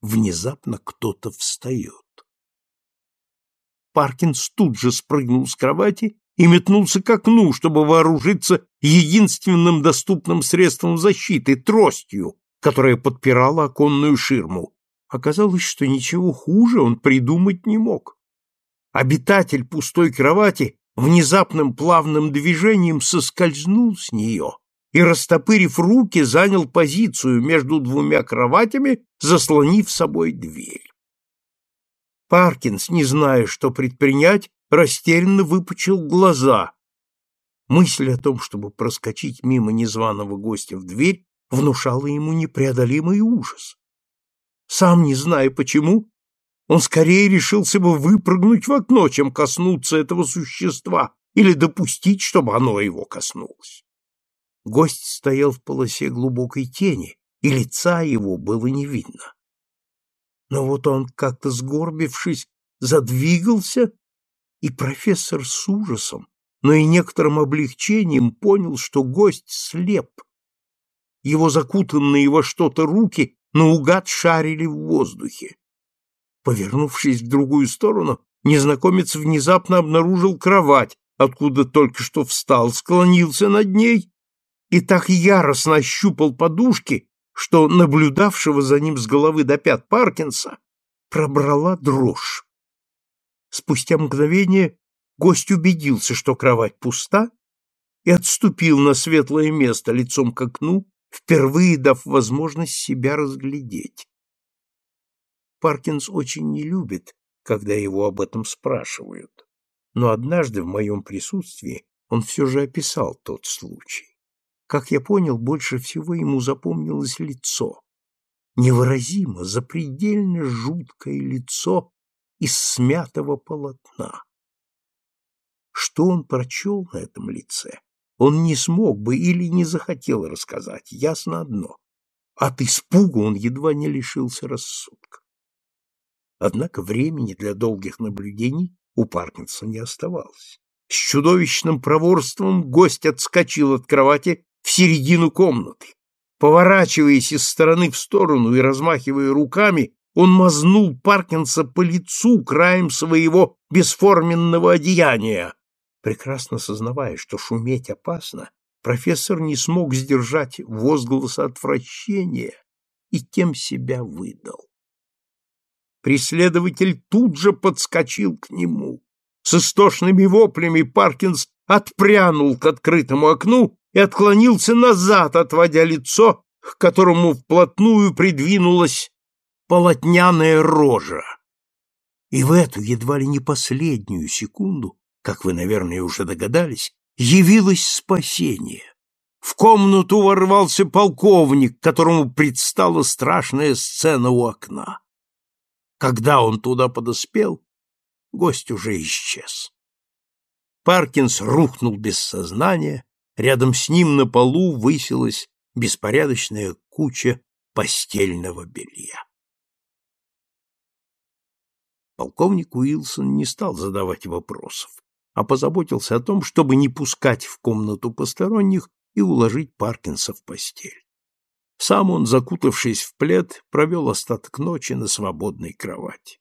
внезапно кто-то встает. Паркинс тут же спрыгнул с кровати и метнулся к окну, чтобы вооружиться единственным доступным средством защиты — тростью, которая подпирала оконную ширму. Оказалось, что ничего хуже он придумать не мог. Обитатель пустой кровати внезапным плавным движением соскользнул с нее и, растопырив руки, занял позицию между двумя кроватями, заслонив собой дверь. Паркинс, не зная, что предпринять, растерянно выпучил глаза. Мысль о том, чтобы проскочить мимо незваного гостя в дверь, внушала ему непреодолимый ужас. Сам не зная почему, он скорее решился бы выпрыгнуть в окно, чем коснуться этого существа или допустить, чтобы оно его коснулось. Гость стоял в полосе глубокой тени, и лица его было не видно. Но вот он, как-то сгорбившись, задвигался, и профессор с ужасом, но и некоторым облегчением понял, что гость слеп. Его закутанные во что-то руки наугад шарили в воздухе. Повернувшись в другую сторону, незнакомец внезапно обнаружил кровать, откуда только что встал, склонился над ней и так яростно ощупал подушки, что наблюдавшего за ним с головы до пят Паркинса пробрала дрожь. Спустя мгновение гость убедился, что кровать пуста, и отступил на светлое место лицом к окну, впервые дав возможность себя разглядеть. Паркинс очень не любит, когда его об этом спрашивают. но однажды в моем присутствии он все же описал тот случай. Как я понял, больше всего ему запомнилось лицо. Невыразимо, запредельно жуткое лицо из смятого полотна. Что он прочел на этом лице, он не смог бы или не захотел рассказать, ясно одно. От испуга он едва не лишился рассудка. Однако времени для долгих наблюдений у Паркинса не оставалось. С чудовищным проворством гость отскочил от кровати в середину комнаты. Поворачиваясь из стороны в сторону и размахивая руками, он мазнул Паркинса по лицу краем своего бесформенного одеяния. Прекрасно сознавая, что шуметь опасно, профессор не смог сдержать возгласа отвращения и тем себя выдал. Преследователь тут же подскочил к нему. С истошными воплями Паркинс отпрянул к открытому окну и отклонился назад, отводя лицо, к которому вплотную придвинулась полотняная рожа. И в эту едва ли не последнюю секунду, как вы, наверное, уже догадались, явилось спасение. В комнату ворвался полковник, которому предстала страшная сцена у окна. Когда он туда подоспел, гость уже исчез. Паркинс рухнул без сознания, Рядом с ним на полу высилась беспорядочная куча постельного белья. Полковник Уилсон не стал задавать вопросов, а позаботился о том, чтобы не пускать в комнату посторонних и уложить Паркинса в постель. Сам он, закутавшись в плед, провел остаток ночи на свободной кровати.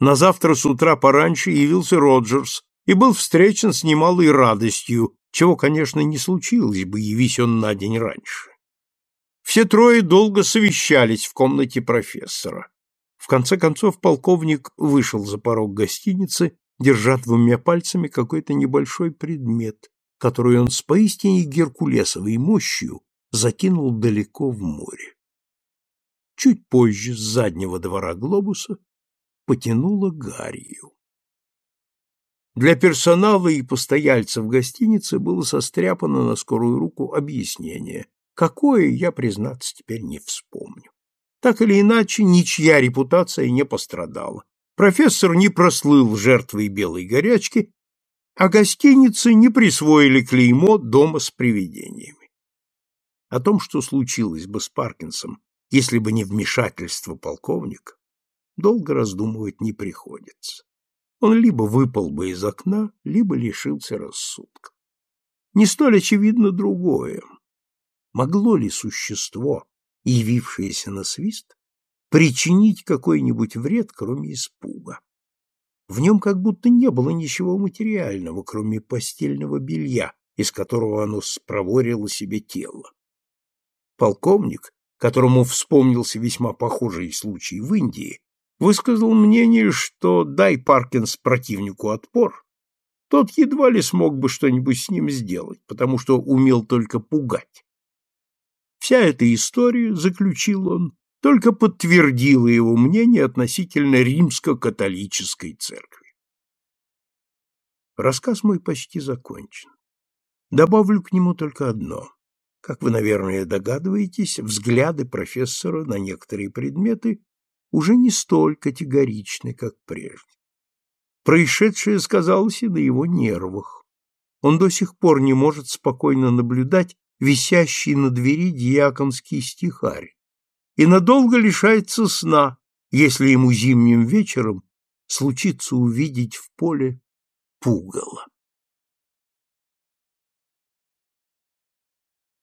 На завтра с утра пораньше явился Роджерс и был встречен с немалой радостью, чего, конечно, не случилось бы, явись он на день раньше. Все трое долго совещались в комнате профессора. В конце концов полковник вышел за порог гостиницы, держа двумя пальцами какой-то небольшой предмет, который он с поистине геркулесовой мощью закинул далеко в море. Чуть позже с заднего двора глобуса потянуло гарью. Для персонала и постояльцев гостиницы было состряпано на скорую руку объяснение, какое я, признаться, теперь не вспомню. Так или иначе, ничья репутация не пострадала. Профессор не прослыл жертвой белой горячки, а гостиницы не присвоили клеймо дома с привидениями. О том, что случилось бы с Паркинсом, если бы не вмешательство полковника, долго раздумывать не приходится он либо выпал бы из окна, либо лишился рассудка. Не столь очевидно другое. Могло ли существо, явившееся на свист, причинить какой-нибудь вред, кроме испуга? В нем как будто не было ничего материального, кроме постельного белья, из которого оно спроворило себе тело. Полковник, которому вспомнился весьма похожий случай в Индии, высказал мнение, что дай Паркинс противнику отпор, тот едва ли смог бы что-нибудь с ним сделать, потому что умел только пугать. Вся эта история, заключил он, только подтвердила его мнение относительно римско-католической церкви. Рассказ мой почти закончен. Добавлю к нему только одно. Как вы, наверное, догадываетесь, взгляды профессора на некоторые предметы уже не столь категоричны, как прежде. Происшедшее сказалось и на его нервах. Он до сих пор не может спокойно наблюдать висящий на двери диаконский стихарь и надолго лишается сна, если ему зимним вечером случится увидеть в поле пугало.